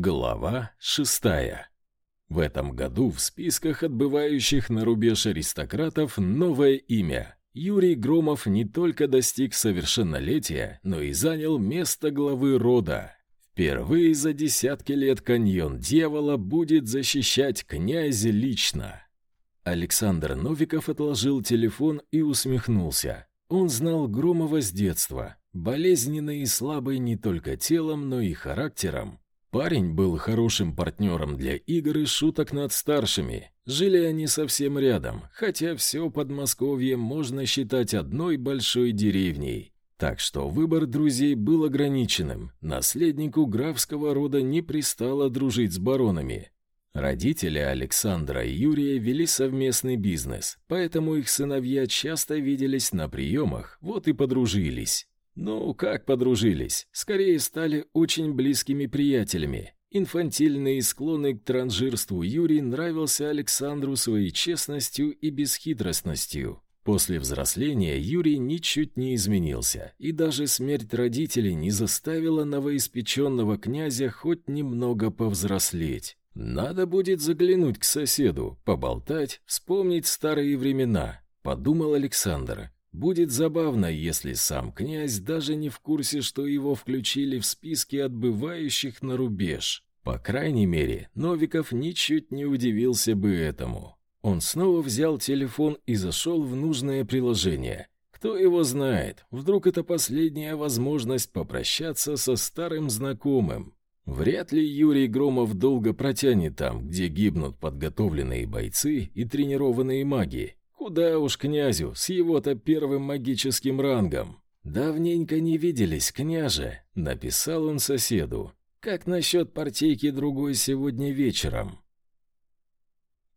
Глава шестая. В этом году в списках отбывающих на рубеж аристократов новое имя. Юрий Громов не только достиг совершеннолетия, но и занял место главы рода. Впервые за десятки лет каньон дьявола будет защищать князя лично. Александр Новиков отложил телефон и усмехнулся. Он знал Громова с детства, болезненный и слабый не только телом, но и характером. Парень был хорошим партнером для игр и шуток над старшими. Жили они совсем рядом, хотя все Подмосковье можно считать одной большой деревней. Так что выбор друзей был ограниченным. Наследнику графского рода не пристало дружить с баронами. Родители Александра и Юрия вели совместный бизнес, поэтому их сыновья часто виделись на приемах, вот и подружились. Ну, как подружились? Скорее стали очень близкими приятелями. Инфантильный и склонный к транжирству Юрий нравился Александру своей честностью и бесхитростностью. После взросления Юрий ничуть не изменился, и даже смерть родителей не заставила новоиспеченного князя хоть немного повзрослеть. Надо будет заглянуть к соседу, поболтать, вспомнить старые времена, подумал Александр. Будет забавно, если сам князь даже не в курсе, что его включили в списки отбывающих на рубеж. По крайней мере, Новиков ничуть не удивился бы этому. Он снова взял телефон и зашел в нужное приложение. Кто его знает, вдруг это последняя возможность попрощаться со старым знакомым. Вряд ли Юрий Громов долго протянет там, где гибнут подготовленные бойцы и тренированные маги, Куда уж князю с его-то первым магическим рангом. Давненько не виделись, княже, написал он соседу. Как насчет партийки другой сегодня вечером?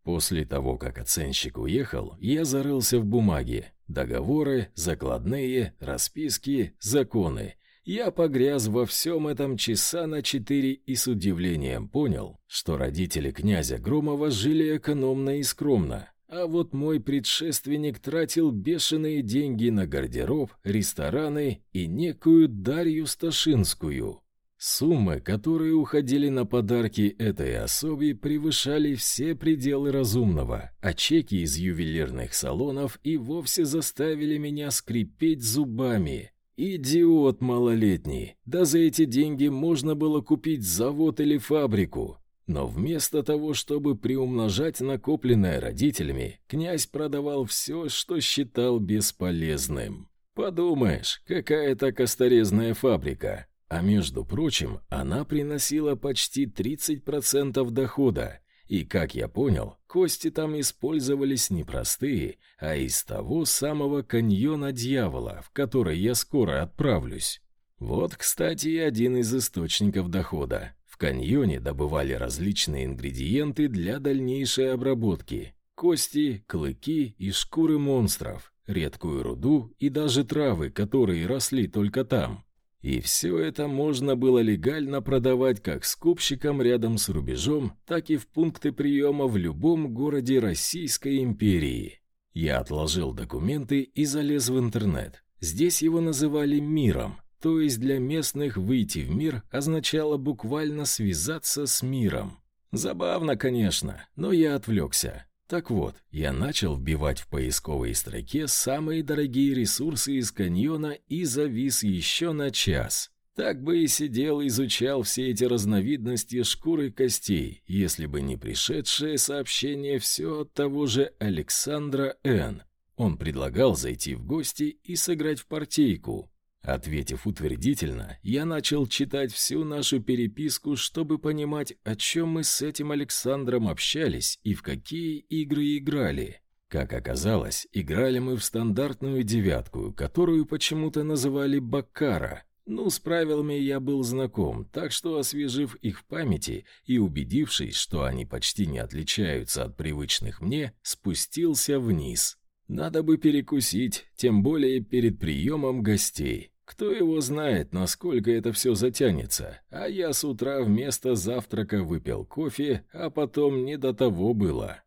После того, как оценщик уехал, я зарылся в бумаге. Договоры, закладные, расписки, законы. Я погряз во всем этом часа на четыре и с удивлением понял, что родители князя Громова жили экономно и скромно, а вот мой предшественник тратил бешеные деньги на гардероб, рестораны и некую Дарью Сташинскую. Суммы, которые уходили на подарки этой особе, превышали все пределы разумного, а чеки из ювелирных салонов и вовсе заставили меня скрипеть зубами. Идиот малолетний. Да за эти деньги можно было купить завод или фабрику. Но вместо того, чтобы приумножать накопленное родителями, князь продавал все, что считал бесполезным. Подумаешь, какая-то косторезная фабрика. А между прочим, она приносила почти 30% дохода. И, как я понял, кости там использовались не простые, а из того самого каньона дьявола, в который я скоро отправлюсь. Вот, кстати, и один из источников дохода каньоне добывали различные ингредиенты для дальнейшей обработки. Кости, клыки и шкуры монстров, редкую руду и даже травы, которые росли только там. И все это можно было легально продавать как скупщикам рядом с рубежом, так и в пункты приема в любом городе Российской империи. Я отложил документы и залез в интернет. Здесь его называли «миром», то есть для местных выйти в мир означало буквально связаться с миром. Забавно, конечно, но я отвлекся. Так вот, я начал вбивать в поисковой строке самые дорогие ресурсы из каньона и завис еще на час. Так бы и сидел, изучал все эти разновидности шкуры костей, если бы не пришедшее сообщение все от того же Александра Н. Он предлагал зайти в гости и сыграть в партийку. Ответив утвердительно, я начал читать всю нашу переписку, чтобы понимать, о чем мы с этим Александром общались и в какие игры играли. Как оказалось, играли мы в стандартную девятку, которую почему-то называли Баккара. Ну, с правилами я был знаком, так что, освежив их в памяти и убедившись, что они почти не отличаются от привычных мне, спустился вниз. Надо бы перекусить, тем более перед приемом гостей. Кто его знает, насколько это все затянется, а я с утра вместо завтрака выпил кофе, а потом не до того было.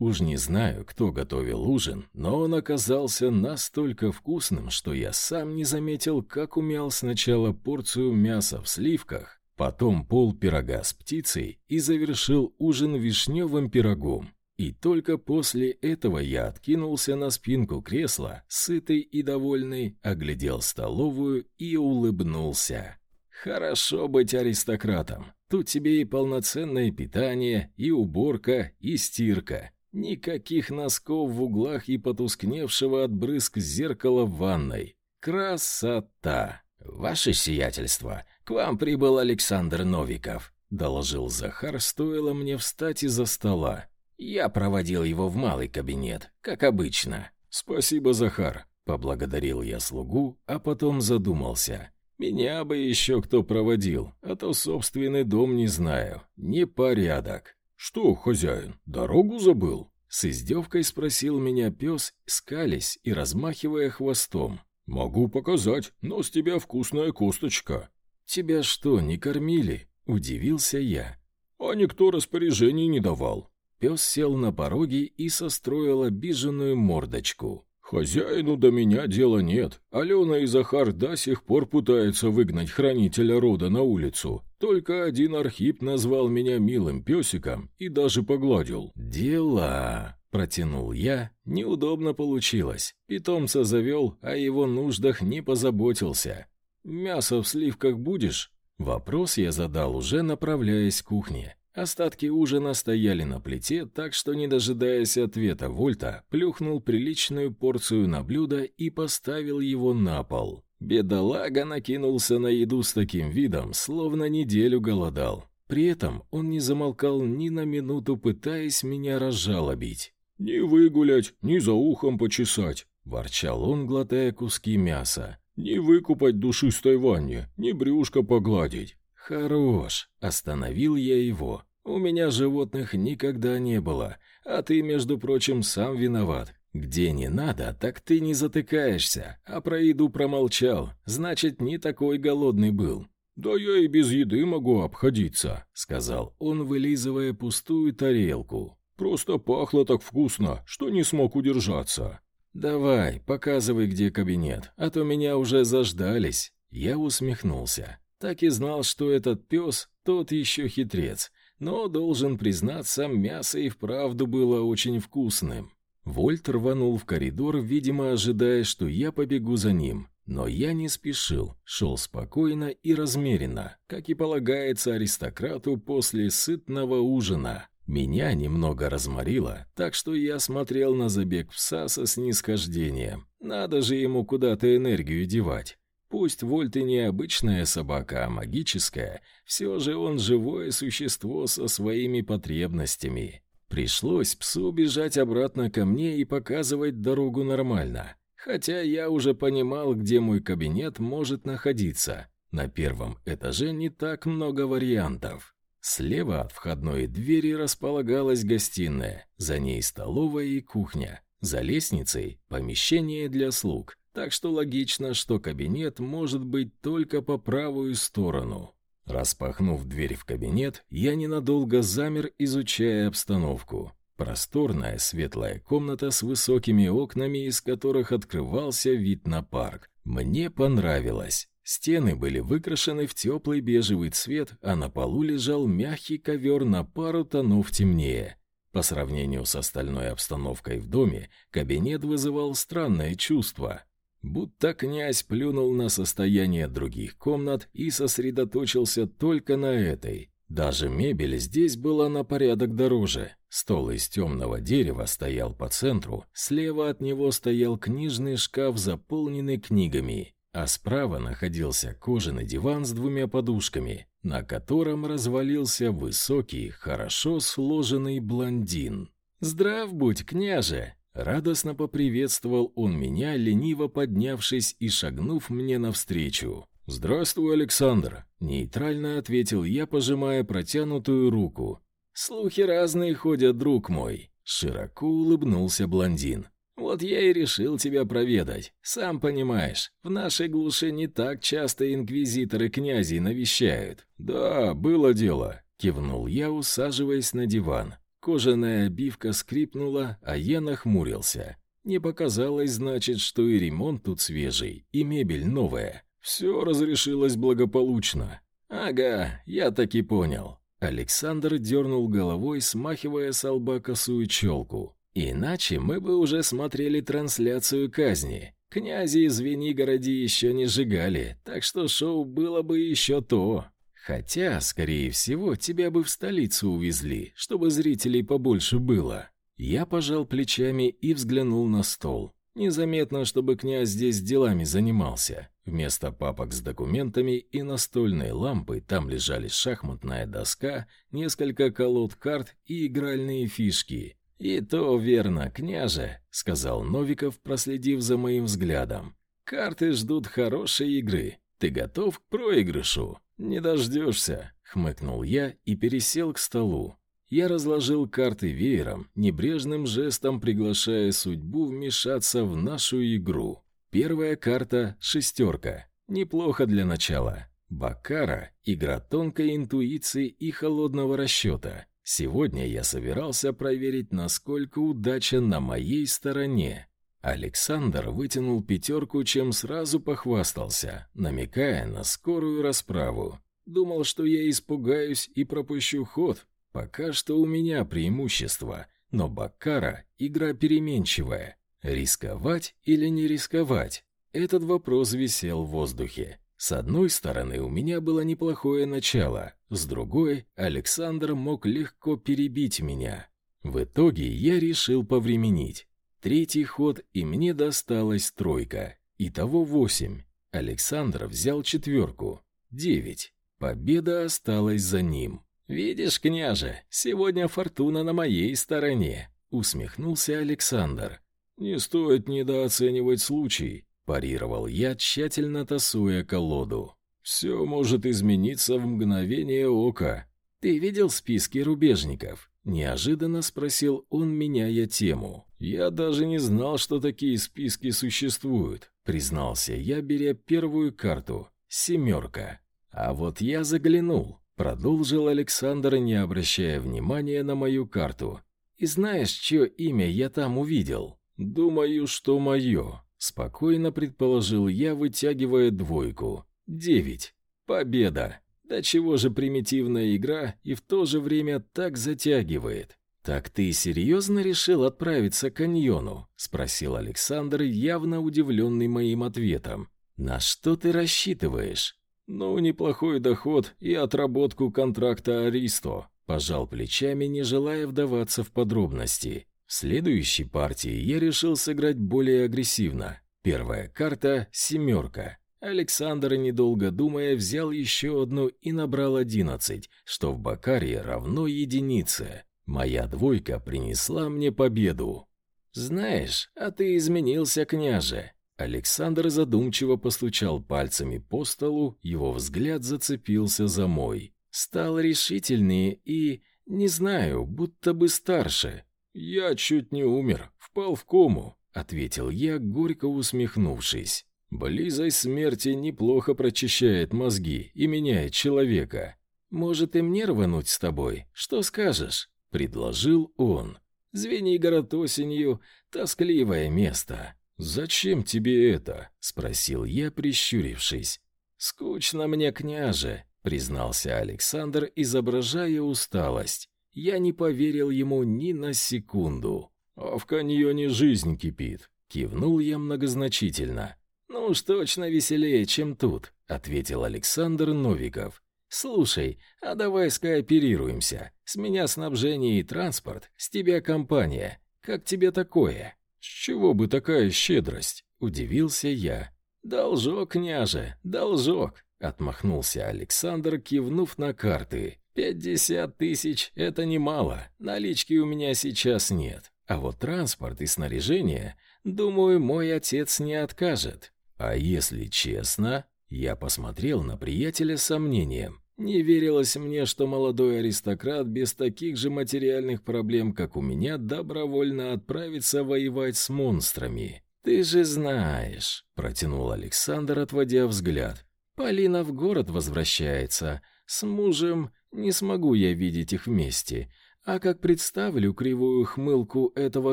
Уж не знаю, кто готовил ужин, но он оказался настолько вкусным, что я сам не заметил, как умял сначала порцию мяса в сливках, потом пол пирога с птицей и завершил ужин вишневым пирогом. И только после этого я откинулся на спинку кресла, сытый и довольный, оглядел столовую и улыбнулся. Хорошо быть аристократом. Тут тебе и полноценное питание, и уборка, и стирка. Никаких носков в углах и потускневшего от брызг зеркала в ванной. Красота! Ваше сиятельство, к вам прибыл Александр Новиков, доложил Захар, стоило мне встать из-за стола. Я проводил его в малый кабинет, как обычно. Спасибо, Захар, поблагодарил я слугу, а потом задумался. Меня бы еще кто проводил, а то собственный дом не знаю. Непорядок. Что, хозяин, дорогу забыл? С издевкой спросил меня пес, скались и размахивая хвостом. «Могу показать, но с тебя вкусная косточка». «Тебя что, не кормили?» – удивился я. «А никто распоряжений не давал». Пес сел на пороге и состроил обиженную мордочку. «Хозяину до меня дела нет. Алена и Захар до сих пор пытаются выгнать хранителя рода на улицу. Только один Архип назвал меня милым песиком и даже погладил». «Дела!» — протянул я. Неудобно получилось. Питомца завел, о его нуждах не позаботился. «Мясо в сливках будешь?» Вопрос я задал, уже направляясь к кухне. Остатки ужина стояли на плите, так что, не дожидаясь ответа Вольта, плюхнул приличную порцию на блюдо и поставил его на пол. Бедолага накинулся на еду с таким видом, словно неделю голодал. При этом он не замолкал ни на минуту, пытаясь меня разжалобить. «Не выгулять, ни за ухом почесать», — ворчал он, глотая куски мяса. «Не выкупать душистой ванне, ни брюшко погладить. «Хорош!» — остановил я его. «У меня животных никогда не было, а ты, между прочим, сам виноват. Где не надо, так ты не затыкаешься, а про еду промолчал, значит, не такой голодный был». «Да я и без еды могу обходиться», — сказал он, вылизывая пустую тарелку. «Просто пахло так вкусно, что не смог удержаться». «Давай, показывай, где кабинет, а то меня уже заждались». Я усмехнулся. Так и знал, что этот пес тот еще хитрец, но, должен признаться, мясо и вправду было очень вкусным. Вольт рванул в коридор, видимо, ожидая, что я побегу за ним. Но я не спешил, шел спокойно и размеренно, как и полагается аристократу после сытного ужина. Меня немного разморило, так что я смотрел на забег пса со снисхождением. Надо же ему куда-то энергию девать. Пусть Вольт и не обычная собака, а магическая, все же он живое существо со своими потребностями. Пришлось псу бежать обратно ко мне и показывать дорогу нормально. Хотя я уже понимал, где мой кабинет может находиться. На первом этаже не так много вариантов. Слева от входной двери располагалась гостиная, за ней столовая и кухня. За лестницей – помещение для слуг. Так что логично, что кабинет может быть только по правую сторону. Распахнув дверь в кабинет, я ненадолго замер, изучая обстановку. Просторная светлая комната с высокими окнами, из которых открывался вид на парк. Мне понравилось. Стены были выкрашены в теплый бежевый цвет, а на полу лежал мягкий ковер на пару тонов темнее. По сравнению с остальной обстановкой в доме, кабинет вызывал странное чувство. Будто князь плюнул на состояние других комнат и сосредоточился только на этой. Даже мебель здесь была на порядок дороже. Стол из темного дерева стоял по центру, слева от него стоял книжный шкаф, заполненный книгами, а справа находился кожаный диван с двумя подушками, на котором развалился высокий, хорошо сложенный блондин. «Здрав будь, княже!» Радостно поприветствовал он меня, лениво поднявшись и шагнув мне навстречу. «Здравствуй, Александр!» — нейтрально ответил я, пожимая протянутую руку. «Слухи разные ходят, друг мой!» — широко улыбнулся блондин. «Вот я и решил тебя проведать. Сам понимаешь, в нашей глуши не так часто инквизиторы князей навещают». «Да, было дело», — кивнул я, усаживаясь на диван. Кожаная обивка скрипнула, а я нахмурился. Не показалось, значит, что и ремонт тут свежий, и мебель новая. Все разрешилось благополучно. «Ага, я так и понял». Александр дернул головой, смахивая с лба косую челку. «Иначе мы бы уже смотрели трансляцию казни. Князи из Венигороди еще не сжигали, так что шоу было бы еще то. Хотя, скорее всего, тебя бы в столицу увезли, чтобы зрителей побольше было». Я пожал плечами и взглянул на стол. Незаметно, чтобы князь здесь делами занимался. Вместо папок с документами и настольной лампы там лежали шахматная доска, несколько колод карт и игральные фишки. «И то верно, княже», — сказал Новиков, проследив за моим взглядом. «Карты ждут хорошей игры. Ты готов к проигрышу?» «Не дождешься», — хмыкнул я и пересел к столу. Я разложил карты веером, небрежным жестом приглашая судьбу вмешаться в нашу игру. Первая карта — шестерка. Неплохо для начала. Бакара — игра тонкой интуиции и холодного расчета. Сегодня я собирался проверить, насколько удача на моей стороне. Александр вытянул пятерку, чем сразу похвастался, намекая на скорую расправу. Думал, что я испугаюсь и пропущу ход, Пока что у меня преимущество, но Баккара — игра переменчивая. Рисковать или не рисковать? Этот вопрос висел в воздухе. С одной стороны, у меня было неплохое начало, с другой, Александр мог легко перебить меня. В итоге я решил повременить. Третий ход, и мне досталась тройка. Итого восемь. Александр взял четверку. Девять. Победа осталась за ним. «Видишь, княже, сегодня фортуна на моей стороне», — усмехнулся Александр. «Не стоит недооценивать случай», — парировал я, тщательно тасуя колоду. «Все может измениться в мгновение ока». «Ты видел списки рубежников?» — неожиданно спросил он, меняя тему. «Я даже не знал, что такие списки существуют», — признался я, беря первую карту — «семерка». А вот я заглянул. Продолжил Александр, не обращая внимания на мою карту. «И знаешь, чье имя я там увидел?» «Думаю, что мое», — спокойно предположил я, вытягивая двойку. «Девять. Победа. Да чего же примитивная игра и в то же время так затягивает?» «Так ты серьезно решил отправиться к каньону?» — спросил Александр, явно удивленный моим ответом. «На что ты рассчитываешь?» «Ну, неплохой доход и отработку контракта Аристо», пожал плечами, не желая вдаваться в подробности. В следующей партии я решил сыграть более агрессивно. Первая карта — семерка. Александр, недолго думая, взял еще одну и набрал одиннадцать, что в Бакарии равно единице. Моя двойка принесла мне победу. «Знаешь, а ты изменился, княже», Александр задумчиво постучал пальцами по столу, его взгляд зацепился за мой. Стал решительнее и, не знаю, будто бы старше. «Я чуть не умер, впал в кому», — ответил я, горько усмехнувшись. «Близость смерти неплохо прочищает мозги и меняет человека. Может, и мне рвануть с тобой? Что скажешь?» — предложил он. «Звенигород осенью — тоскливое место». «Зачем тебе это?» — спросил я, прищурившись. «Скучно мне, княже», — признался Александр, изображая усталость. Я не поверил ему ни на секунду. «А в каньоне жизнь кипит», — кивнул я многозначительно. «Ну уж точно веселее, чем тут», — ответил Александр Новиков. «Слушай, а давай скооперируемся. С меня снабжение и транспорт, с тебя компания. Как тебе такое?» «С чего бы такая щедрость?» — удивился я. «Должок, княже, должок!» — отмахнулся Александр, кивнув на карты. «Пятьдесят тысяч — это немало, налички у меня сейчас нет. А вот транспорт и снаряжение, думаю, мой отец не откажет. А если честно...» Я посмотрел на приятеля с сомнением. Не верилось мне, что молодой аристократ без таких же материальных проблем, как у меня, добровольно отправится воевать с монстрами. «Ты же знаешь», — протянул Александр, отводя взгляд. «Полина в город возвращается. С мужем не смогу я видеть их вместе. А как представлю кривую хмылку этого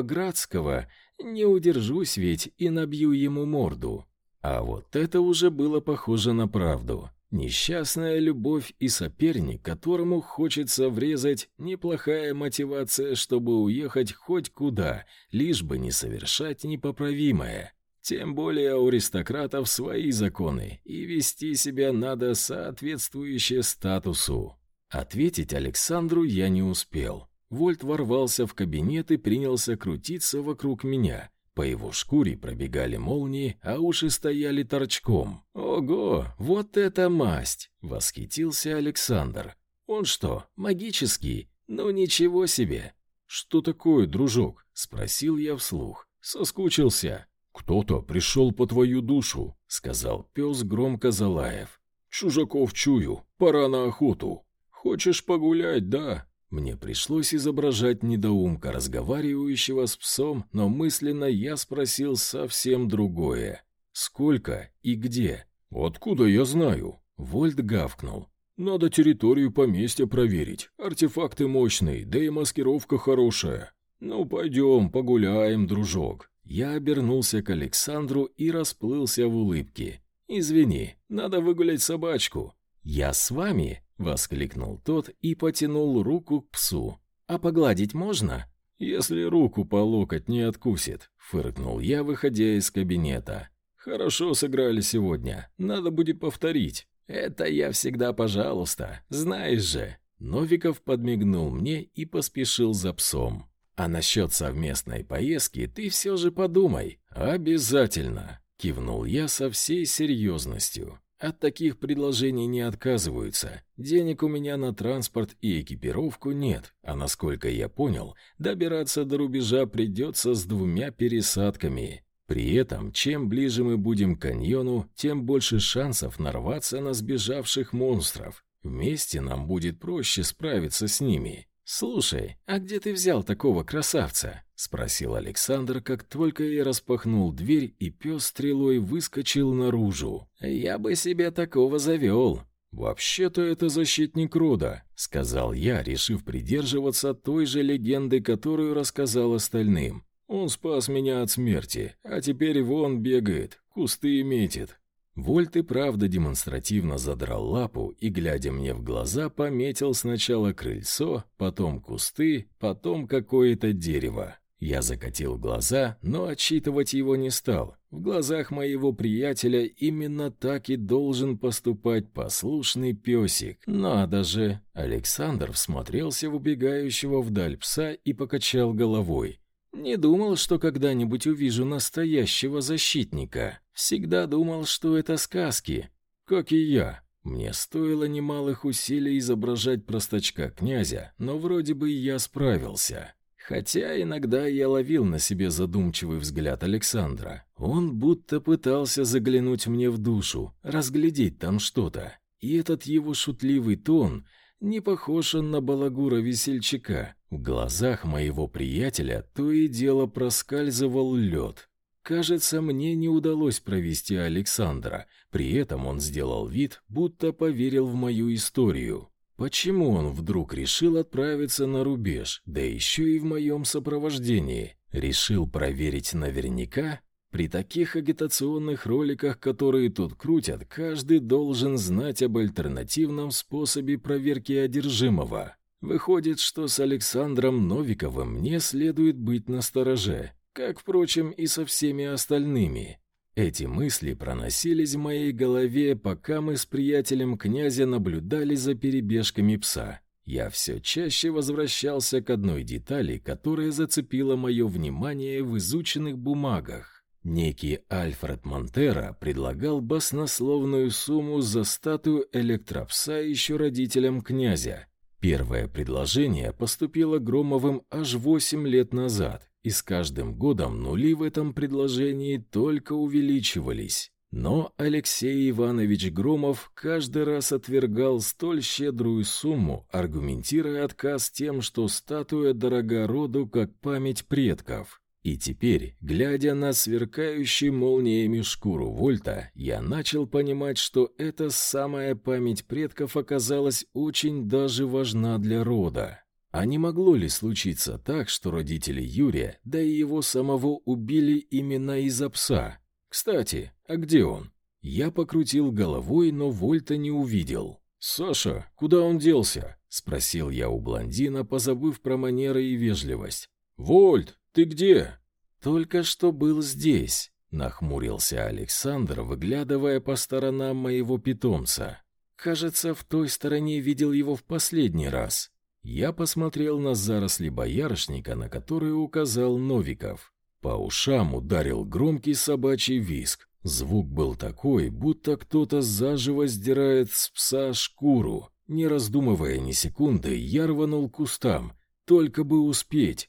Градского, не удержусь ведь и набью ему морду». А вот это уже было похоже на правду. Несчастная любовь и соперник, которому хочется врезать, неплохая мотивация, чтобы уехать хоть куда, лишь бы не совершать непоправимое. Тем более у аристократов свои законы, и вести себя надо соответствующе статусу. Ответить Александру я не успел. Вольт ворвался в кабинет и принялся крутиться вокруг меня. По его шкуре пробегали молнии, а уши стояли торчком. «Ого, вот это масть!» — восхитился Александр. «Он что, магический? Ну ничего себе!» «Что такое, дружок?» — спросил я вслух. «Соскучился». «Кто-то пришел по твою душу», — сказал пес громко залаев. «Чужаков чую, пора на охоту. Хочешь погулять, да?» Мне пришлось изображать недоумка, разговаривающего с псом, но мысленно я спросил совсем другое. «Сколько и где?» «Откуда я знаю?» Вольт гавкнул. «Надо территорию поместья проверить. Артефакты мощные, да и маскировка хорошая. Ну, пойдем, погуляем, дружок». Я обернулся к Александру и расплылся в улыбке. «Извини, надо выгулять собачку». «Я с вами?» — воскликнул тот и потянул руку к псу. «А погладить можно?» «Если руку по локоть не откусит», — фыркнул я, выходя из кабинета. «Хорошо сыграли сегодня. Надо будет повторить». «Это я всегда пожалуйста, знаешь же». Новиков подмигнул мне и поспешил за псом. А насчет совместной поездки ты все же подумай. Обязательно, кивнул я со всей серьезностью. От таких предложений не отказываются. Денег у меня на транспорт и экипировку нет, а насколько я понял, добираться до рубежа придется с двумя пересадками. При этом, чем ближе мы будем к каньону, тем больше шансов нарваться на сбежавших монстров. Вместе нам будет проще справиться с ними. «Слушай, а где ты взял такого красавца?» — спросил Александр, как только я распахнул дверь, и пес стрелой выскочил наружу. «Я бы себе такого завел». «Вообще-то это защитник рода», — сказал я, решив придерживаться той же легенды, которую рассказал остальным. «Он спас меня от смерти, а теперь вон бегает, кусты метит. Вольт и правда демонстративно задрал лапу и, глядя мне в глаза, пометил сначала крыльцо, потом кусты, потом какое-то дерево. Я закатил глаза, но отчитывать его не стал. В глазах моего приятеля именно так и должен поступать послушный песик. Надо же! Александр всмотрелся в убегающего вдаль пса и покачал головой. Не думал, что когда-нибудь увижу настоящего защитника. Всегда думал, что это сказки. Как и я. Мне стоило немалых усилий изображать простачка князя, но вроде бы я справился. Хотя иногда я ловил на себе задумчивый взгляд Александра. Он будто пытался заглянуть мне в душу, разглядеть там что-то. И этот его шутливый тон не похож на балагура-весельчака. В глазах моего приятеля то и дело проскальзывал лед. Кажется, мне не удалось провести Александра, при этом он сделал вид, будто поверил в мою историю. Почему он вдруг решил отправиться на рубеж, да еще и в моем сопровождении? Решил проверить наверняка? При таких агитационных роликах, которые тут крутят, каждый должен знать об альтернативном способе проверки одержимого. Выходит, что с Александром Новиковым мне следует быть настороже, как, впрочем, и со всеми остальными. Эти мысли проносились в моей голове, пока мы с приятелем князя наблюдали за перебежками пса. Я все чаще возвращался к одной детали, которая зацепила мое внимание в изученных бумагах. Некий Альфред Монтера предлагал баснословную сумму за статую электропса еще родителям князя. Первое предложение поступило Громовым аж восемь лет назад, и с каждым годом нули в этом предложении только увеличивались. Но Алексей Иванович Громов каждый раз отвергал столь щедрую сумму, аргументируя отказ тем, что статуя дорога роду как память предков. И теперь, глядя на сверкающую молниями шкуру Вольта, я начал понимать, что эта самая память предков оказалась очень даже важна для рода. А не могло ли случиться так, что родители Юрия, да и его самого убили именно из-за пса? Кстати, а где он? Я покрутил головой, но Вольта не увидел. «Саша, куда он делся?» — спросил я у блондина, позабыв про манеры и вежливость. «Вольт, ты где?» «Только что был здесь», — нахмурился Александр, выглядывая по сторонам моего питомца. «Кажется, в той стороне видел его в последний раз». Я посмотрел на заросли боярышника, на которые указал Новиков. По ушам ударил громкий собачий визг. Звук был такой, будто кто-то заживо сдирает с пса шкуру. Не раздумывая ни секунды, я рванул к кустам, только бы успеть.